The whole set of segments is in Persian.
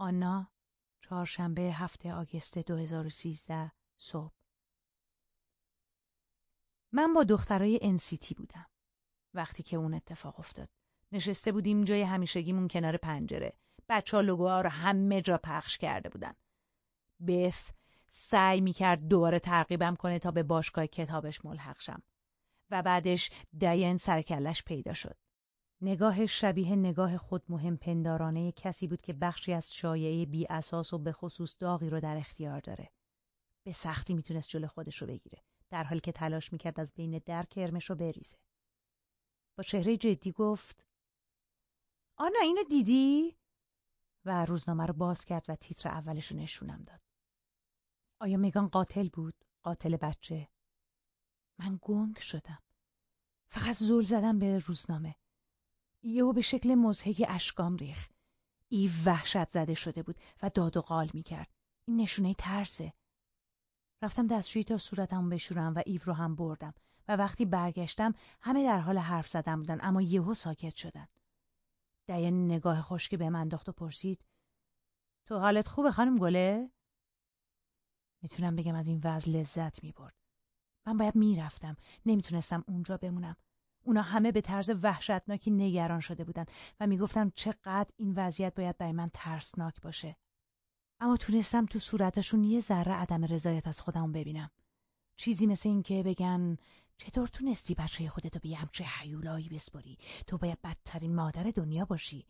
آنا چهارشنبه هفته آگست 2013 صبح. من با دخترای انسیتی بودم. وقتی که اون اتفاق افتاد نشسته بودیم جای همیشگیمون کنار پنجره. بچه ها لوگوها رو همه جا پخش کرده بودن. بث سعی می‌کرد دوباره ترغیبم کنه تا به باشگاه کتابش ملحق شم. و بعدش داین سرکلش پیدا شد. نگاه شبیه نگاه خود مهم پندارانه کسی بود که بخشی از شایعه بی اساس و به خصوص داغی رو در اختیار داره. به سختی می‌تونست جلو خودش رو بگیره در حالی که تلاش می‌کرد از بین در کرمش رو بریزه. با چهره جدی گفت آنا اینو دیدی؟ و روزنامه رو باز کرد و تیتر اولش رو نشونم داد. آیا میگان قاتل بود؟ قاتل بچه؟ من گنگ شدم. فقط زول زدم به روزنامه. یهو به شکل مزهک اشکام ریخ. ایو وحشت زده شده بود و داد و قال می‌کرد. این نشونه ترسه. رفتم دستشویی تا صورتمو بشورم و ایو رو هم بردم و وقتی برگشتم همه در حال حرف زدن بودن اما یهو ساکت شدن. دیان نگاه خشکی به من انداخت و پرسید تو حالت خوبه خانم گله؟ می‌تونم بگم از این وضع لذت می‌برد. من باید می‌رفتم. نمی‌تونستم اونجا بمونم. اونا همه به طرز وحشتناکی نگران شده بودن و می‌گفتن چقدر این وضعیت باید برای من ترسناک باشه. اما تونستم تو صورتشون یه ذره عدم رضایت از خودم ببینم. چیزی مثل این که بگن چطور تونستی بچه خودتو به همچه حیولایی بسپاری؟ تو باید بدترین مادر دنیا باشی.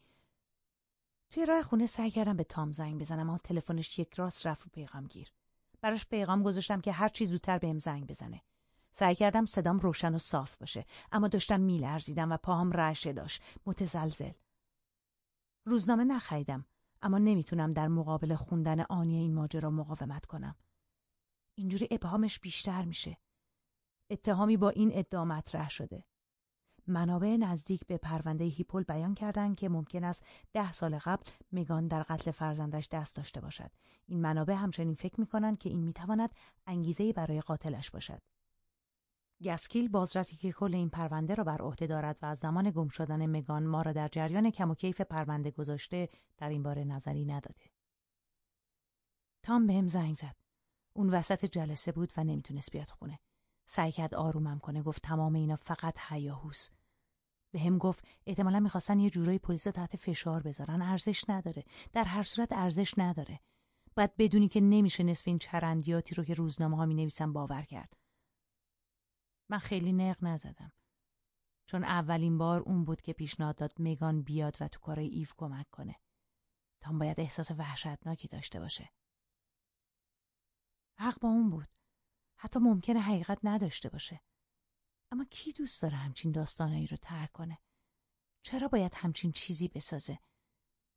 توی راه خونه سعی کردم به تام زنگ بزنم اما تلفنش یک راست رفت و پیغام گیر. براش پیغام گذاشتم که هر چی زودتر بهم زنگ بزنه. سعی کردم صدام روشن و صاف باشه اما داشتم میلرزیدم و پاهم رعشه داشت. متزلزل. روزنامه نخریدم اما نمی‌تونم در مقابل خوندن آنی این ماجرا مقاومت کنم. اینجوری ابهامش بیشتر میشه. اتهامی با این ادعا مطرح شده. منابع نزدیک به پرونده هیپول بیان کردند که ممکن است ده سال قبل مگان در قتل فرزندش دست داشته باشد. این منابع همچنین فکر می که این می‌تواند انگیزه برای قاتلش باشد. گسکیل بازرسی که کل این پرونده را بر عهده دارد و از زمان گم شدن مگان ما را در جریان کم و کیف پرونده گذاشته در این باره نظری نداده. تام بهم زنگ زد. اون وسط جلسه بود و نمی‌تونست بیاد خونه. سعی کرد آرومم کنه گفت تمام اینا فقط حیاهوس. به هم گفت احتمالا می‌خواستن یه جورایی پلیس تحت فشار بذارن ارزش نداره. در هر صورت ارزش نداره. باید بدونی که نمیشه نصف این چرندیاتی رو که روزنامه ها می باور کرد. من خیلی نق نزدم. چون اولین بار اون بود که پیشنهاد داد میگان بیاد و تو کارای ایف کمک کنه. تام باید احساس وحشتناکی داشته باشه. حق با اون بود. حتی ممکنه حقیقت نداشته باشه. اما کی دوست داره همچین داستانایی رو ترک کنه؟ چرا باید همچین چیزی بسازه؟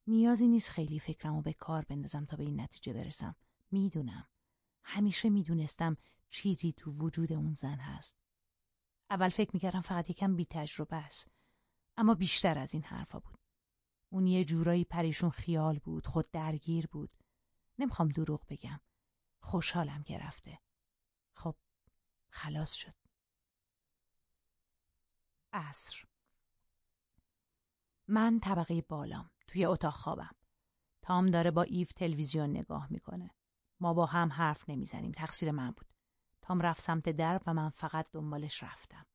نیازی نیست خیلی فکرمو به کار بندازم تا به این نتیجه برسم. می‌دونم. همیشه می‌دونستم چیزی تو وجود اون زن هست. اول فکر می‌کردم فقط یکم بی تجربه است. اما بیشتر از این حرفا بود. اون یه جورایی پریشون خیال بود، خود درگیر بود. نمی‌خوام دروغ بگم. خوشحالم که رفته. خب خلاص شد. عصر من طبقه بالام توی اتاق خوابم. تام داره با ایو تلویزیون نگاه می‌کنه. ما با هم حرف نمی‌زنیم. تقصیر من بود. تام رفت سمت در و من فقط دنبالش رفتم.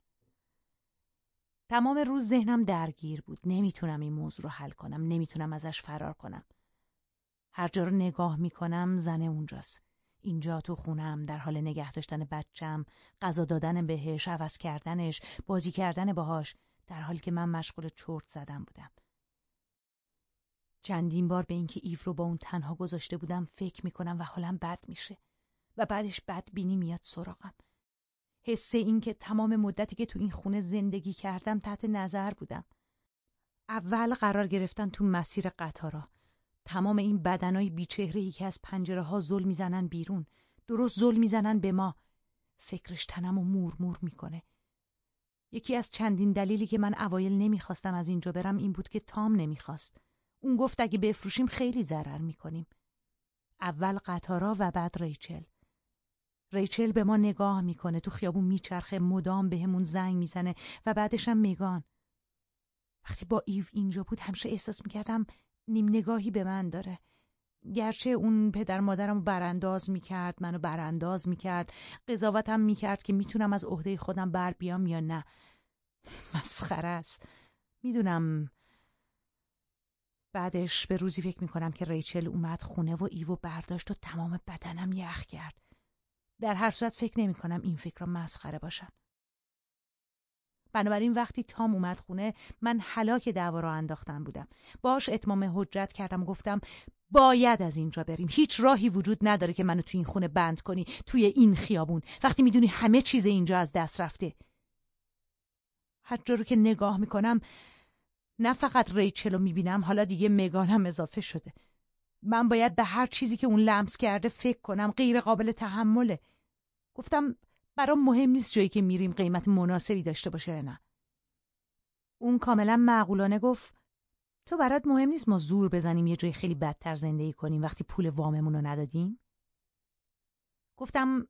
تمام روز ذهنم درگیر بود. نمی‌تونم این موضوع رو حل کنم. نمی‌تونم ازش فرار کنم. هر جا رو نگاه می‌کنم زن اونجاست. اینجا تو خونم در حال نگه داشتن بچم، غذا دادن بهش، عوض کردنش، بازی کردن باهاش، در حالی که من مشغول چرت زدن بودم. چندین بار به اینکه ایو رو با اون تنها گذاشته بودم فکر می‌کنم و حالم بد میشه. و بعدش بدبینی میاد سراغم. حس این که تمام مدتی که تو این خونه زندگی کردم تحت نظر بودم. اول قرار گرفتن تو مسیر قطارا. تمام این بدنای بیچهره که از پنجره ها زل می‌زنن بیرون. درست زل می‌زنن به ما. فکرش تنم و مور مور می‌کنه. یکی از چندین دلیلی که من اوایل نمی‌خواستم از اینجا برم این بود که تام نمی‌خواست. اون گفت اگه بفروشیم خیلی ضرر می‌کنیم. اول قطارا و بعد ریچل. ریچل به ما نگاه می‌کنه تو خیابون میچرخه مدام بهمون زنگ می‌زنه و بعدش هم میگان. وقتی با ایو اینجا بود همشه احساس می‌کردم نیم نگاهی به من داره. گرچه اون پدر مادرم برانداز می‌کرد منو برانداز می‌کرد قضاوتم می‌کرد که می‌تونم از عهده خودم بر بیام یا نه. مسخره است. می‌دونم. بعدش به روزی فکر می‌کنم که ریچل اومد خونه و ایوو برداشت و تمام بدنم یخ کرد. در هر صورت فکر نمی‌کنم این فکر را مسخره باشن. بنابراین وقتی تام اومد خونه من حلاک دعوا را انداختن بودم. باش اتمام حجت کردم و گفتم باید از اینجا بریم. هیچ راهی وجود نداره که منو توی این خونه بند کنی توی این خیابون. وقتی می‌دونی همه چیز اینجا از دست رفته. هر رو که نگاه می‌کنم نه فقط ریچل رو می‌بینم حالا دیگه مگانم اضافه شده. من باید به هر چیزی که اون لمس کرده فکر کنم. غیر قابل تحمله. گفتم برام مهم نیست جایی که میریم قیمت مناسبی داشته باشه یا نه. اون کاملا معقولانه گفت تو برات مهم نیست ما زور بزنیم یه جای خیلی بدتر زندگی کنیم وقتی پول واممون رو ندادیم؟ گفتم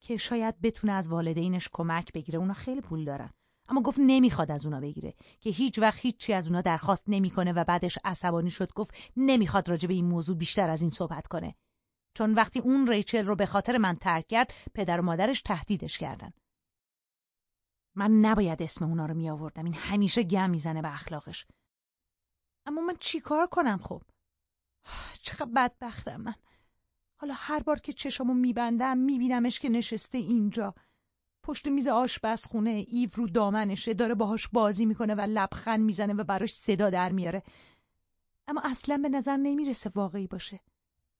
که شاید بتونه از والدینش کمک بگیره. اونا خیلی پول دارن. اما گفت نمی‌خواد از اونا بگیره. که هیچ وقت هیچی از اونا درخواست نمی‌کنه و بعدش عصبانی شد گفت نمی‌خواد راجع به این موضوع بیشتر از این صحبت کنه. چون وقتی اون ریچل رو به خاطر من ترک کرد پدر و مادرش تهدیدش کردن. من نباید اسم اونا رو می آوردم این همیشه گم می‌زنه به اخلاقش. اما من چیکار کنم خب؟ چقدر بدبختم من. حالا هر بار که چشامو میبندم میبینمش که نشسته اینجا. پشت میز آشپزخونه ایو رو دامنشه داره باهاش بازی می‌کنه و لبخند می‌زنه و براش صدا در میاره. اما اصلا به نظر نمی‌رسه واقعی باشه.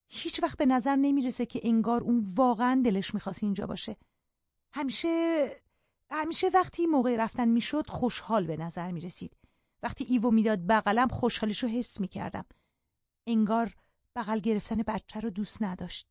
هیچ وقت به نظر نمی‌رسه که انگار اون واقعا دلش می‌خواست اینجا باشه. همیشه همیشه وقتی موقع رفتن می‌شد خوشحال به نظر می‌رسید. وقتی ایو می‌داد بغلم خوشحالش رو حس می‌کردم. انگار بغل گرفتن بچه رو دوست نداشت.